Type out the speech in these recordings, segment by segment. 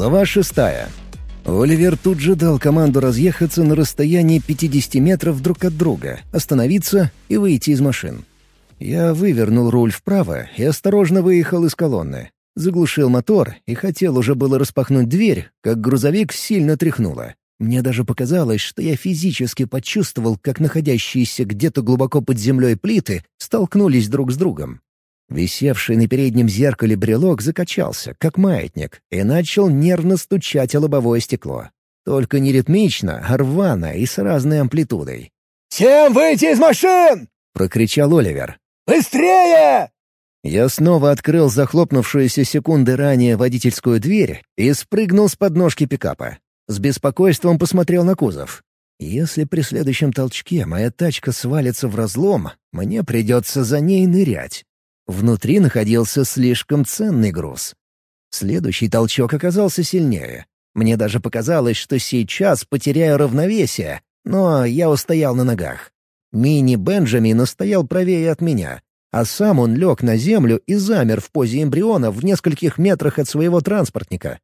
Глава шестая. Оливер тут же дал команду разъехаться на расстоянии 50 метров друг от друга, остановиться и выйти из машин. Я вывернул руль вправо и осторожно выехал из колонны. Заглушил мотор и хотел уже было распахнуть дверь, как грузовик сильно тряхнуло. Мне даже показалось, что я физически почувствовал, как находящиеся где-то глубоко под землей плиты столкнулись друг с другом. Висевший на переднем зеркале брелок закачался, как маятник, и начал нервно стучать о лобовое стекло. Только не ритмично, а рвано и с разной амплитудой. «Всем выйти из машин!» — прокричал Оливер. «Быстрее!» Я снова открыл захлопнувшуюся секунды ранее водительскую дверь и спрыгнул с подножки пикапа. С беспокойством посмотрел на кузов. Если при следующем толчке моя тачка свалится в разлом, мне придется за ней нырять. Внутри находился слишком ценный груз. Следующий толчок оказался сильнее. Мне даже показалось, что сейчас потеряю равновесие, но я устоял на ногах. Мини-Бенджамин стоял правее от меня, а сам он лег на землю и замер в позе эмбриона в нескольких метрах от своего транспортника.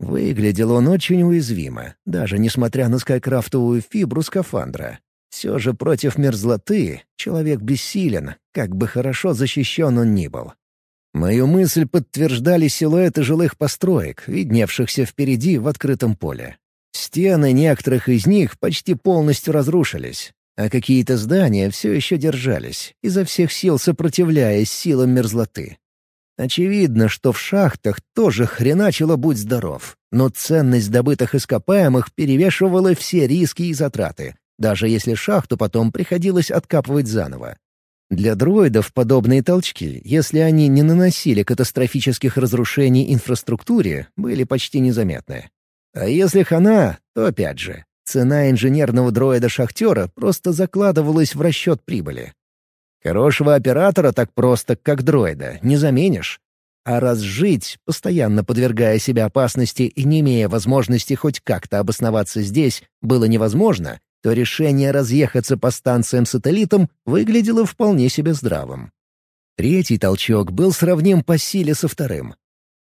Выглядел он очень уязвимо, даже несмотря на скайкрафтовую фибру скафандра. Все же против мерзлоты человек бессилен, как бы хорошо защищен он ни был. Мою мысль подтверждали силуэты жилых построек, видневшихся впереди в открытом поле. Стены некоторых из них почти полностью разрушились, а какие-то здания все еще держались, изо всех сил сопротивляясь силам мерзлоты. Очевидно, что в шахтах тоже хреначило будь здоров, но ценность добытых ископаемых перевешивала все риски и затраты, даже если шахту потом приходилось откапывать заново. Для дроидов подобные толчки, если они не наносили катастрофических разрушений инфраструктуре, были почти незаметны. А если хана, то опять же, цена инженерного дроида-шахтера просто закладывалась в расчет прибыли. Хорошего оператора так просто, как дроида, не заменишь. А раз жить, постоянно подвергая себя опасности и не имея возможности хоть как-то обосноваться здесь, было невозможно, то решение разъехаться по станциям-сателлитам выглядело вполне себе здравым. Третий толчок был сравним по силе со вторым.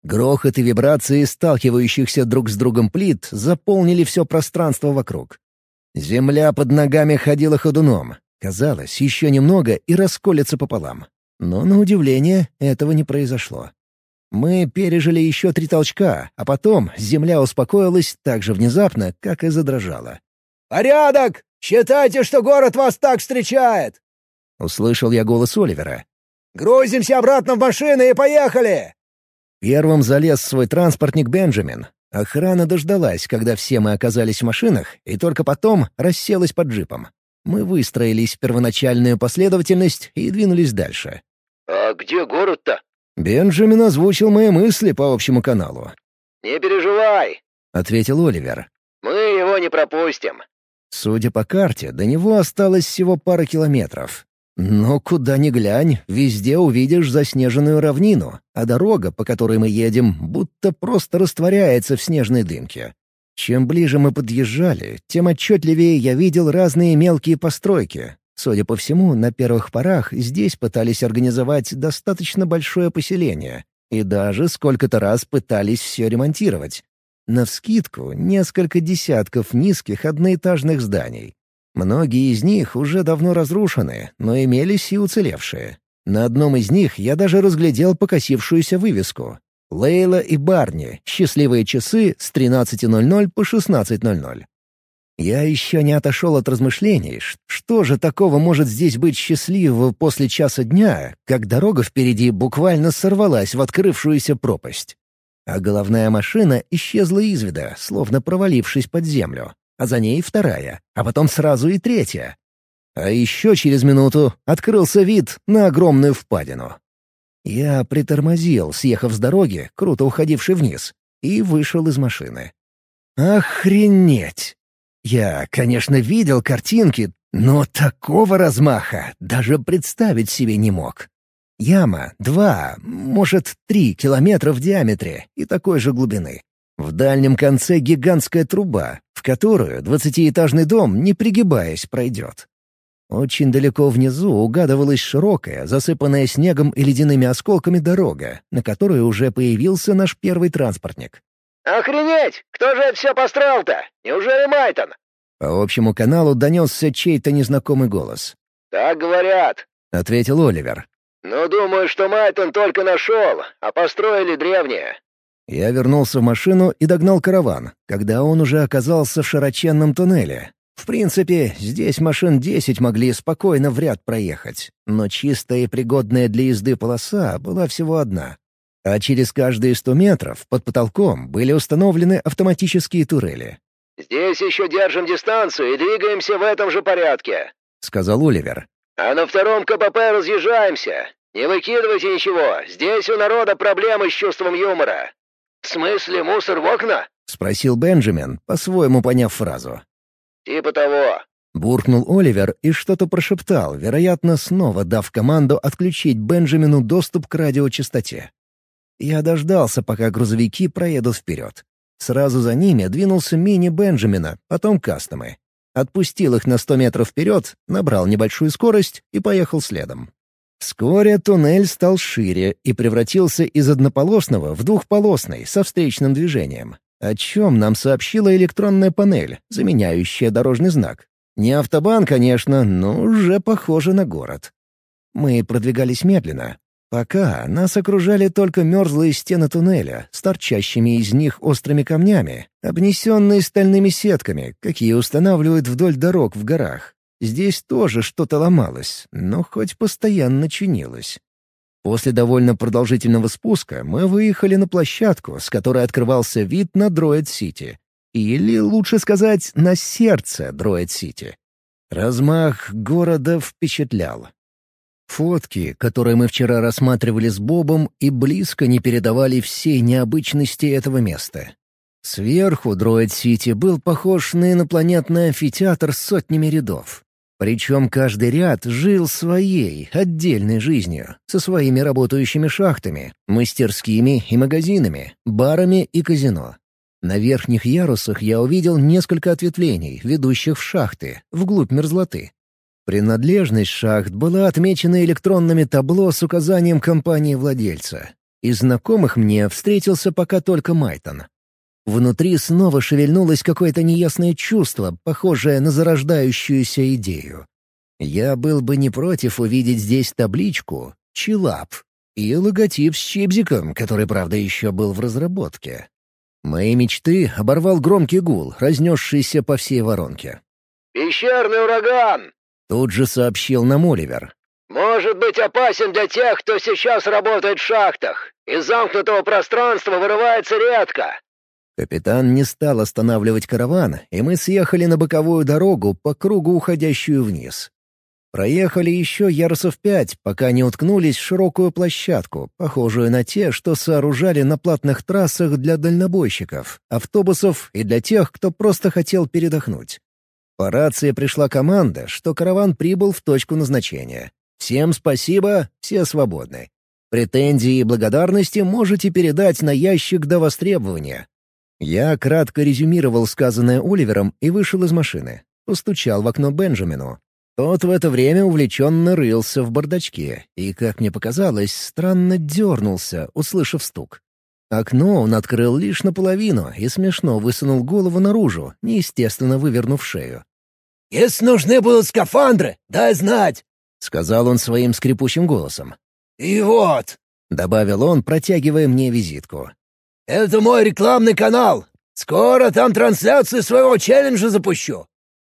Грохот и вибрации сталкивающихся друг с другом плит заполнили все пространство вокруг. Земля под ногами ходила ходуном. Казалось, еще немного и расколется пополам. Но, на удивление, этого не произошло. Мы пережили еще три толчка, а потом земля успокоилась так же внезапно, как и задрожала. «Порядок! Считайте, что город вас так встречает!» Услышал я голос Оливера. «Грузимся обратно в машины и поехали!» Первым залез в свой транспортник Бенджамин. Охрана дождалась, когда все мы оказались в машинах, и только потом расселась под джипом. Мы выстроились в первоначальную последовательность и двинулись дальше. «А где город-то?» Бенджамин озвучил мои мысли по общему каналу. «Не переживай», — ответил Оливер. «Мы его не пропустим. Судя по карте, до него осталось всего пара километров. Но куда ни глянь, везде увидишь заснеженную равнину, а дорога, по которой мы едем, будто просто растворяется в снежной дымке. Чем ближе мы подъезжали, тем отчетливее я видел разные мелкие постройки. Судя по всему, на первых порах здесь пытались организовать достаточно большое поселение, и даже сколько-то раз пытались все ремонтировать. Навскидку несколько десятков низких одноэтажных зданий. Многие из них уже давно разрушены, но имелись и уцелевшие. На одном из них я даже разглядел покосившуюся вывеску. «Лейла и Барни. Счастливые часы с 13.00 по 16.00». Я еще не отошел от размышлений, что же такого может здесь быть счастливого после часа дня, как дорога впереди буквально сорвалась в открывшуюся пропасть а головная машина исчезла из вида, словно провалившись под землю, а за ней вторая, а потом сразу и третья. А еще через минуту открылся вид на огромную впадину. Я притормозил, съехав с дороги, круто уходившей вниз, и вышел из машины. Охренеть! Я, конечно, видел картинки, но такого размаха даже представить себе не мог. Яма — два, может, три километра в диаметре и такой же глубины. В дальнем конце гигантская труба, в которую двадцатиэтажный дом, не пригибаясь, пройдет. Очень далеко внизу угадывалась широкая, засыпанная снегом и ледяными осколками дорога, на которой уже появился наш первый транспортник. «Охренеть! Кто же это все построил-то? Неужели Майтон?» По общему каналу донесся чей-то незнакомый голос. «Так говорят», — ответил Оливер. «Но думаю, что Майтон только нашел, а построили древние». Я вернулся в машину и догнал караван, когда он уже оказался в широченном туннеле. В принципе, здесь машин десять могли спокойно в ряд проехать, но чистая и пригодная для езды полоса была всего одна. А через каждые сто метров под потолком были установлены автоматические турели. «Здесь еще держим дистанцию и двигаемся в этом же порядке», — сказал Оливер. «А на втором КПП разъезжаемся. Не выкидывайте ничего, здесь у народа проблемы с чувством юмора». «В смысле мусор в окна?» — спросил Бенджамин, по-своему поняв фразу. «Типа того». Буркнул Оливер и что-то прошептал, вероятно, снова дав команду отключить Бенджамину доступ к радиочастоте. Я дождался, пока грузовики проедут вперед. Сразу за ними двинулся мини Бенджамина, потом кастомы. Отпустил их на сто метров вперед, набрал небольшую скорость и поехал следом. Вскоре туннель стал шире и превратился из однополосного в двухполосный со встречным движением, о чем нам сообщила электронная панель, заменяющая дорожный знак. Не автобан, конечно, но уже похоже на город. Мы продвигались медленно. Пока нас окружали только мерзлые стены туннеля с торчащими из них острыми камнями, обнесенные стальными сетками, какие устанавливают вдоль дорог в горах. Здесь тоже что-то ломалось, но хоть постоянно чинилось. После довольно продолжительного спуска мы выехали на площадку, с которой открывался вид на Дроид-Сити. Или, лучше сказать, на сердце Дроид-Сити. Размах города впечатлял. Фотки, которые мы вчера рассматривали с Бобом, и близко не передавали всей необычности этого места. Сверху Дроид-Сити был похож на инопланетный амфитеатр с сотнями рядов. Причем каждый ряд жил своей, отдельной жизнью, со своими работающими шахтами, мастерскими и магазинами, барами и казино. На верхних ярусах я увидел несколько ответвлений, ведущих в шахты, вглубь мерзлоты. Принадлежность шахт была отмечена электронными табло с указанием компании-владельца. Из знакомых мне встретился пока только Майтон. Внутри снова шевельнулось какое-то неясное чувство, похожее на зарождающуюся идею. Я был бы не против увидеть здесь табличку «Чилап» и логотип с чипзиком, который, правда, еще был в разработке. Мои мечты оборвал громкий гул, разнесшийся по всей воронке. «Пещерный ураган!» — тут же сообщил нам Оливер. «Может быть опасен для тех, кто сейчас работает в шахтах. Из замкнутого пространства вырывается редко. Капитан не стал останавливать караван, и мы съехали на боковую дорогу, по кругу уходящую вниз. Проехали еще ярусов пять, пока не уткнулись в широкую площадку, похожую на те, что сооружали на платных трассах для дальнобойщиков, автобусов и для тех, кто просто хотел передохнуть. По рации пришла команда, что караван прибыл в точку назначения. Всем спасибо, все свободны. Претензии и благодарности можете передать на ящик до востребования, я кратко резюмировал сказанное Оливером и вышел из машины. Постучал в окно Бенджамину. Тот в это время увлеченно рылся в бардачке и, как мне показалось, странно дернулся, услышав стук. Окно он открыл лишь наполовину и смешно высунул голову наружу, неестественно вывернув шею. «Если нужны будут скафандры, дай знать!» — сказал он своим скрипучим голосом. «И вот!» — добавил он, протягивая мне визитку. Это мой рекламный канал. Скоро там трансляцию своего челленджа запущу».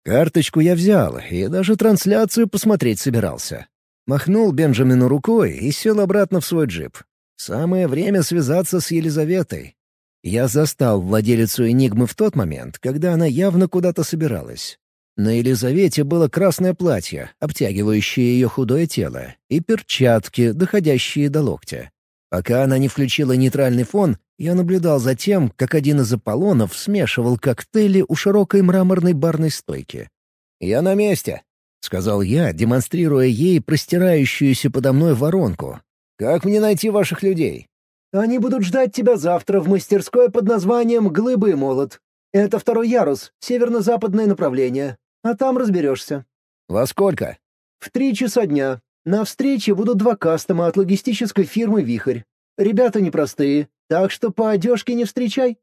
Карточку я взял и даже трансляцию посмотреть собирался. Махнул Бенджамину рукой и сел обратно в свой джип. Самое время связаться с Елизаветой. Я застал владелицу «Энигмы» в тот момент, когда она явно куда-то собиралась. На Елизавете было красное платье, обтягивающее ее худое тело, и перчатки, доходящие до локтя. Пока она не включила нейтральный фон, я наблюдал за тем, как один из Аполлонов смешивал коктейли у широкой мраморной барной стойки. «Я на месте», — сказал я, демонстрируя ей простирающуюся подо мной воронку. «Как мне найти ваших людей?» «Они будут ждать тебя завтра в мастерской под названием «Глыбы молот». Это второй ярус, северно-западное направление. А там разберешься». «Во сколько?» «В три часа дня. На встрече будут два кастома от логистической фирмы «Вихрь». Ребята непростые, так что по одежке не встречай».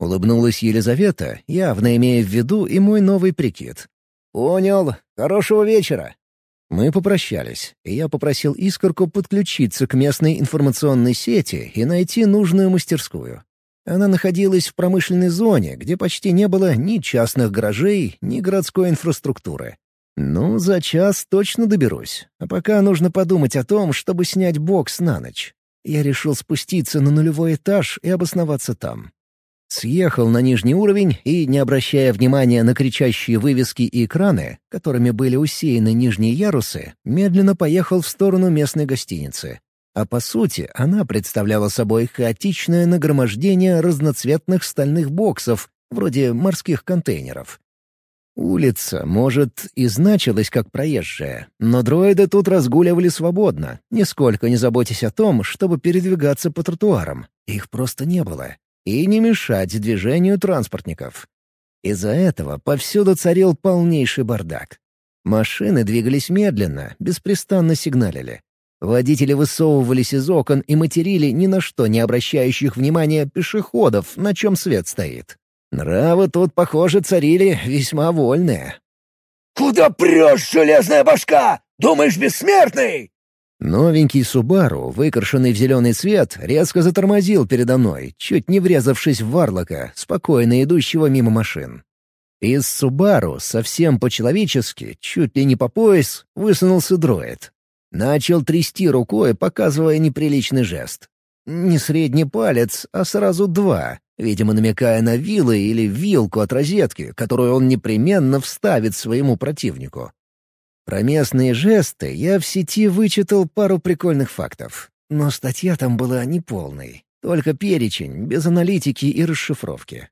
Улыбнулась Елизавета, явно имея в виду и мой новый прикид. «Понял. Хорошего вечера». Мы попрощались, и я попросил Искорку подключиться к местной информационной сети и найти нужную мастерскую. Она находилась в промышленной зоне, где почти не было ни частных гаражей, ни городской инфраструктуры. Ну, за час точно доберусь. А пока нужно подумать о том, чтобы снять бокс на ночь. Я решил спуститься на нулевой этаж и обосноваться там. Съехал на нижний уровень и, не обращая внимания на кричащие вывески и экраны, которыми были усеяны нижние ярусы, медленно поехал в сторону местной гостиницы. А по сути, она представляла собой хаотичное нагромождение разноцветных стальных боксов, вроде морских контейнеров. Улица, может, и значилась как проезжая, но дроиды тут разгуливали свободно, нисколько не заботясь о том, чтобы передвигаться по тротуарам. Их просто не было и не мешать движению транспортников. Из-за этого повсюду царил полнейший бардак. Машины двигались медленно, беспрестанно сигналили. Водители высовывались из окон и материли ни на что не обращающих внимания пешеходов, на чем свет стоит. Нравы тут, похоже, царили весьма вольные. «Куда прешь, железная башка? Думаешь, бессмертный?» Новенький Субару, выкрашенный в зеленый цвет, резко затормозил передо мной, чуть не врезавшись в Варлока, спокойно идущего мимо машин. Из Субару, совсем по-человечески, чуть ли не по пояс, высунулся дроид. Начал трясти рукой, показывая неприличный жест. Не средний палец, а сразу два, видимо, намекая на вилы или вилку от розетки, которую он непременно вставит своему противнику. Про местные жесты я в сети вычитал пару прикольных фактов. Но статья там была неполной. Только перечень, без аналитики и расшифровки.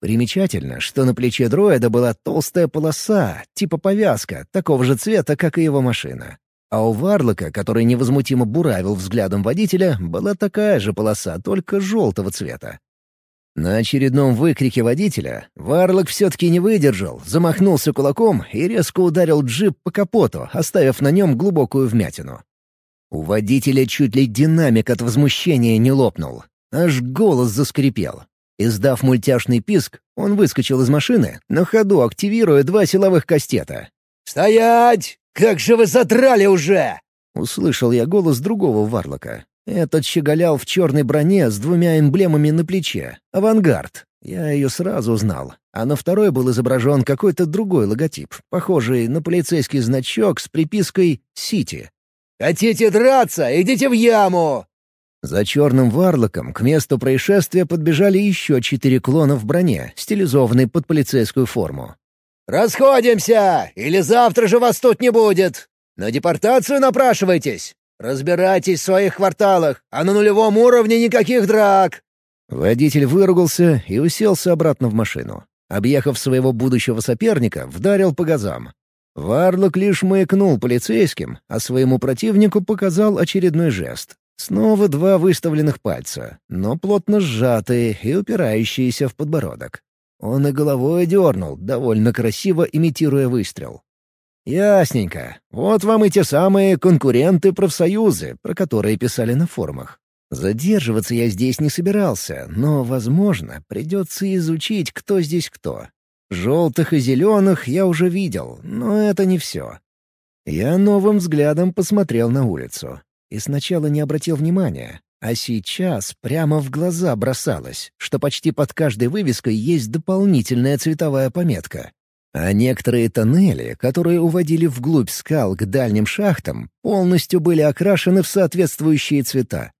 Примечательно, что на плече дроида была толстая полоса, типа повязка, такого же цвета, как и его машина. А у Варлока, который невозмутимо буравил взглядом водителя, была такая же полоса, только желтого цвета. На очередном выкрике водителя Варлок все-таки не выдержал, замахнулся кулаком и резко ударил джип по капоту, оставив на нем глубокую вмятину. У водителя чуть ли динамик от возмущения не лопнул. Аж голос заскрипел. Издав мультяшный писк, он выскочил из машины, на ходу активируя два силовых кастета. «Стоять! Как же вы задрали уже!» Услышал я голос другого Варлока. Этот щеголял в черной броне с двумя эмблемами на плече. «Авангард». Я ее сразу узнал. А на второй был изображен какой-то другой логотип, похожий на полицейский значок с припиской «Сити». «Хотите драться? Идите в яму!» За черным варлоком к месту происшествия подбежали еще четыре клона в броне, стилизованной под полицейскую форму. «Расходимся! Или завтра же вас тут не будет! На депортацию напрашивайтесь! «Разбирайтесь в своих кварталах, а на нулевом уровне никаких драк!» Водитель выругался и уселся обратно в машину. Объехав своего будущего соперника, вдарил по газам. Варлок лишь маякнул полицейским, а своему противнику показал очередной жест. Снова два выставленных пальца, но плотно сжатые и упирающиеся в подбородок. Он и головой дернул, довольно красиво имитируя выстрел. Ясненько. Вот вам и те самые конкуренты-профсоюзы, про которые писали на форумах. Задерживаться я здесь не собирался, но, возможно, придется изучить, кто здесь кто. Желтых и зеленых я уже видел, но это не все. Я новым взглядом посмотрел на улицу. И сначала не обратил внимания, а сейчас прямо в глаза бросалось, что почти под каждой вывеской есть дополнительная цветовая пометка. А некоторые тоннели, которые уводили вглубь скал к дальним шахтам, полностью были окрашены в соответствующие цвета.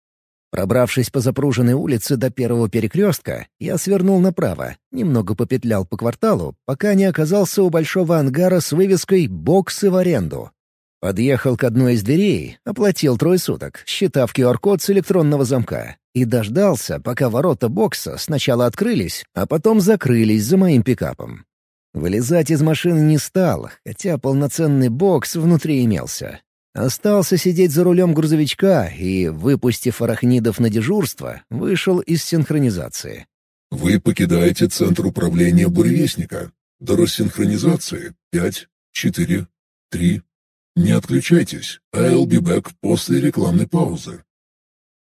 Пробравшись по запруженной улице до первого перекрестка, я свернул направо, немного попетлял по кварталу, пока не оказался у большого ангара с вывеской «Боксы в аренду». Подъехал к одной из дверей, оплатил трое суток, считав QR-код с электронного замка, и дождался, пока ворота бокса сначала открылись, а потом закрылись за моим пикапом. Вылезать из машины не стал, хотя полноценный бокс внутри имелся. Остался сидеть за рулем грузовичка и, выпустив арахнидов на дежурство, вышел из синхронизации. «Вы покидаете центр управления буревестника. До рассинхронизации пять, четыре, три. Не отключайтесь, I'll be back после рекламной паузы».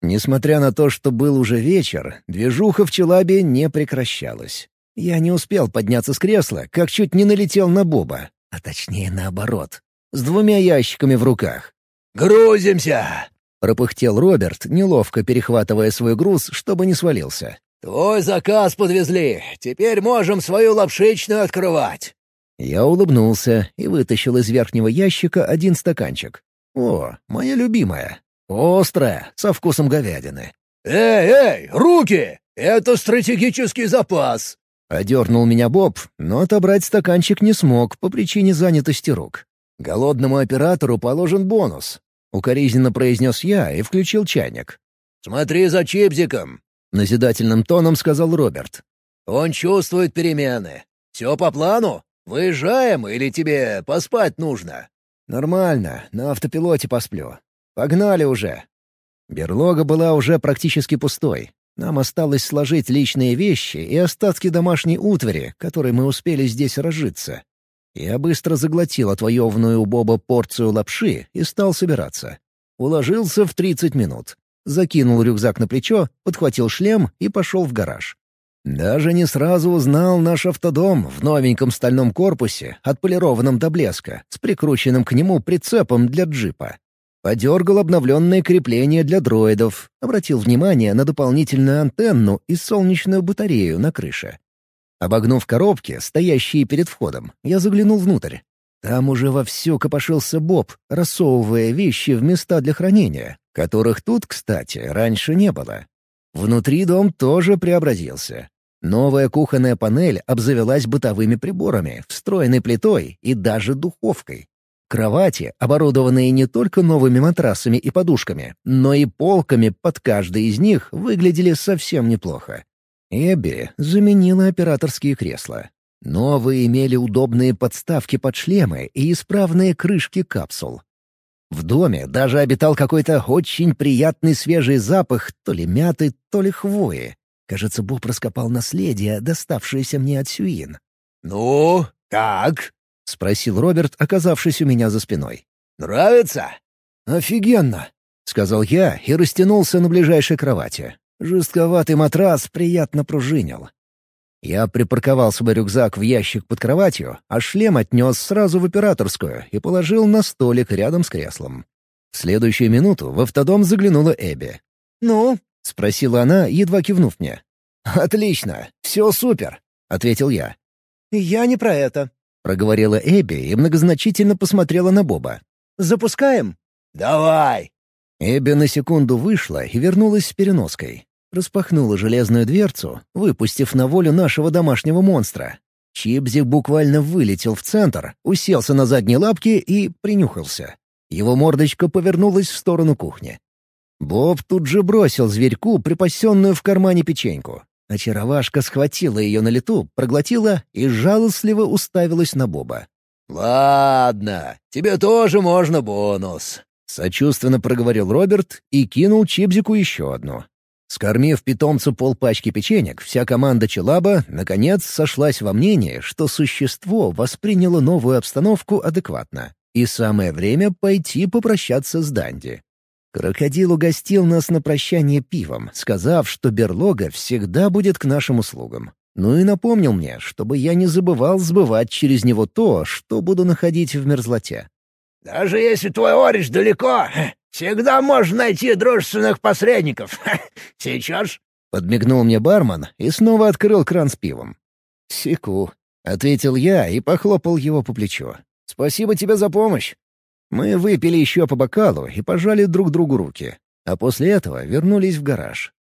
Несмотря на то, что был уже вечер, движуха в Челабе не прекращалась. Я не успел подняться с кресла, как чуть не налетел на Боба, а точнее наоборот, с двумя ящиками в руках. «Грузимся!» — пропыхтел Роберт, неловко перехватывая свой груз, чтобы не свалился. «Твой заказ подвезли. Теперь можем свою лапшичную открывать». Я улыбнулся и вытащил из верхнего ящика один стаканчик. «О, моя любимая. Острая, со вкусом говядины». «Эй, эй, руки! Это стратегический запас!» Одернул меня Боб, но отобрать стаканчик не смог по причине занятости рук. «Голодному оператору положен бонус», — укоризненно произнес я и включил чайник. «Смотри за чипзиком», — назидательным тоном сказал Роберт. «Он чувствует перемены. Все по плану? Выезжаем или тебе поспать нужно?» «Нормально, на автопилоте посплю. Погнали уже!» Берлога была уже практически пустой. Нам осталось сложить личные вещи и остатки домашней утвари, которой мы успели здесь разжиться. Я быстро заглотил отвоеванную у Боба порцию лапши и стал собираться. Уложился в 30 минут. Закинул рюкзак на плечо, подхватил шлем и пошел в гараж. Даже не сразу узнал наш автодом в новеньком стальном корпусе, отполированном до блеска, с прикрученным к нему прицепом для джипа. Подергал обновленное крепление для дроидов, обратил внимание на дополнительную антенну и солнечную батарею на крыше. Обогнув коробки, стоящие перед входом, я заглянул внутрь. Там уже вовсю копошился Боб, рассовывая вещи в места для хранения, которых тут, кстати, раньше не было. Внутри дом тоже преобразился. Новая кухонная панель обзавелась бытовыми приборами, встроенной плитой и даже духовкой. Кровати, оборудованные не только новыми матрасами и подушками, но и полками под каждой из них, выглядели совсем неплохо. Эбби заменила операторские кресла. Новые имели удобные подставки под шлемы и исправные крышки капсул. В доме даже обитал какой-то очень приятный свежий запах то ли мяты, то ли хвои. Кажется, Боб раскопал наследие, доставшееся мне от Сюин. «Ну, как?» — спросил Роберт, оказавшись у меня за спиной. «Нравится?» «Офигенно!» — сказал я и растянулся на ближайшей кровати. Жестковатый матрас приятно пружинил. Я припарковал свой рюкзак в ящик под кроватью, а шлем отнес сразу в операторскую и положил на столик рядом с креслом. В следующую минуту в автодом заглянула Эбби. «Ну?» — спросила она, едва кивнув мне. «Отлично, все супер», — ответил я. «Я не про это», — проговорила Эбби и многозначительно посмотрела на Боба. «Запускаем?» «Давай!» Эбби на секунду вышла и вернулась с переноской распахнула железную дверцу, выпустив на волю нашего домашнего монстра. Чипзик буквально вылетел в центр, уселся на задние лапки и принюхался. Его мордочка повернулась в сторону кухни. Боб тут же бросил зверьку припасенную в кармане печеньку. Очаровашка схватила ее на лету, проглотила и жалостливо уставилась на Боба. «Ладно, тебе тоже можно бонус», — сочувственно проговорил Роберт и кинул Чипзику еще одну. Скормив питомцу полпачки печенек, вся команда Челаба, наконец, сошлась во мнении, что существо восприняло новую обстановку адекватно, и самое время пойти попрощаться с Данди. Крокодил угостил нас на прощание пивом, сказав, что берлога всегда будет к нашим услугам. Ну и напомнил мне, чтобы я не забывал сбывать через него то, что буду находить в мерзлоте. «Даже если твой ориш далеко, Всегда можно найти дружественных посредников. Сейчас?» Подмигнул мне бармен и снова открыл кран с пивом. «Секу», — ответил я и похлопал его по плечу. «Спасибо тебе за помощь». Мы выпили еще по бокалу и пожали друг другу руки, а после этого вернулись в гараж.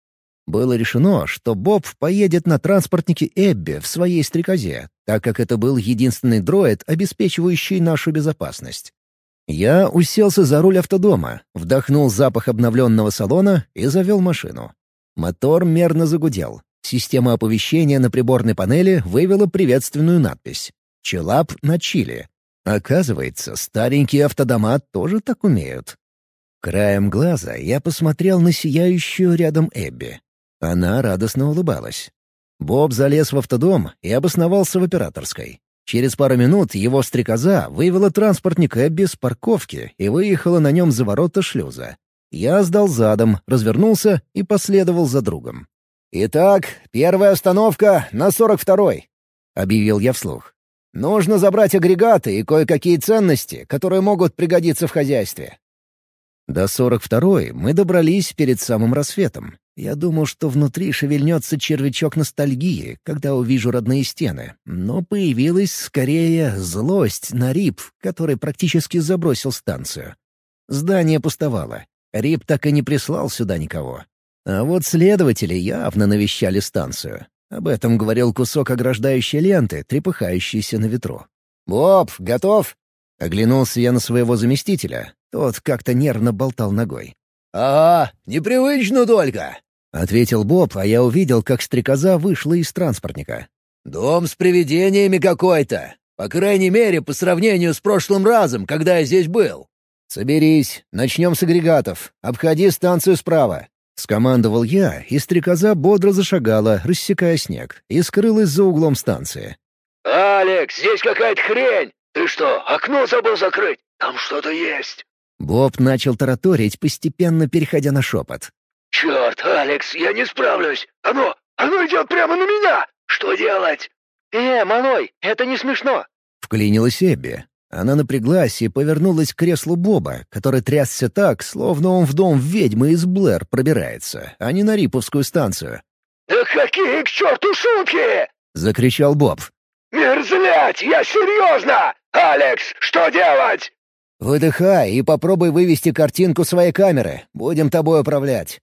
Было решено, что Боб поедет на транспортнике Эбби в своей стрекозе, так как это был единственный дроид, обеспечивающий нашу безопасность. Я уселся за руль автодома, вдохнул запах обновленного салона и завел машину. Мотор мерно загудел. Система оповещения на приборной панели вывела приветственную надпись «Челап на Чили». Оказывается, старенькие автодома тоже так умеют. Краем глаза я посмотрел на сияющую рядом Эбби. Она радостно улыбалась. Боб залез в автодом и обосновался в операторской. Через пару минут его стрекоза вывела транспортник Эбби с парковки и выехала на нем за ворота шлюза. Я сдал задом, развернулся и последовал за другом. «Итак, первая остановка на сорок второй», — объявил я вслух. «Нужно забрать агрегаты и кое-какие ценности, которые могут пригодиться в хозяйстве». До сорок второй мы добрались перед самым рассветом. Я думал, что внутри шевельнется червячок ностальгии, когда увижу родные стены, но появилась скорее злость на Рип, который практически забросил станцию. Здание пустовало. Рип так и не прислал сюда никого. А вот следователи явно навещали станцию. Об этом говорил кусок ограждающей ленты, трепыхающийся на ветру. «Боб, готов?» Оглянулся я на своего заместителя. Тот как-то нервно болтал ногой. «Ага, непривычно только», — ответил Боб, а я увидел, как стрекоза вышла из транспортника. «Дом с привидениями какой-то. По крайней мере, по сравнению с прошлым разом, когда я здесь был». «Соберись, начнем с агрегатов. Обходи станцию справа. Скомандовал я, и стрекоза бодро зашагала, рассекая снег, и скрылась за углом станции. «Алекс, здесь какая-то хрень! Ты что, окно забыл закрыть? Там что-то есть!» Боб начал тараторить, постепенно переходя на шепот. «Черт, Алекс, я не справлюсь! Оно, оно идет прямо на меня! Что делать?» «Э, малой, это не смешно!» Вклинилась Эбби. Она напряглась и повернулась к креслу Боба, который трясся так, словно он в дом ведьмы из Блэр пробирается, а не на Риповскую станцию. «Да какие к черту шутки!» — закричал Боб. «Мерзлять! Я серьезно! Алекс, что делать?» «Выдыхай и попробуй вывести картинку своей камеры. Будем тобой управлять».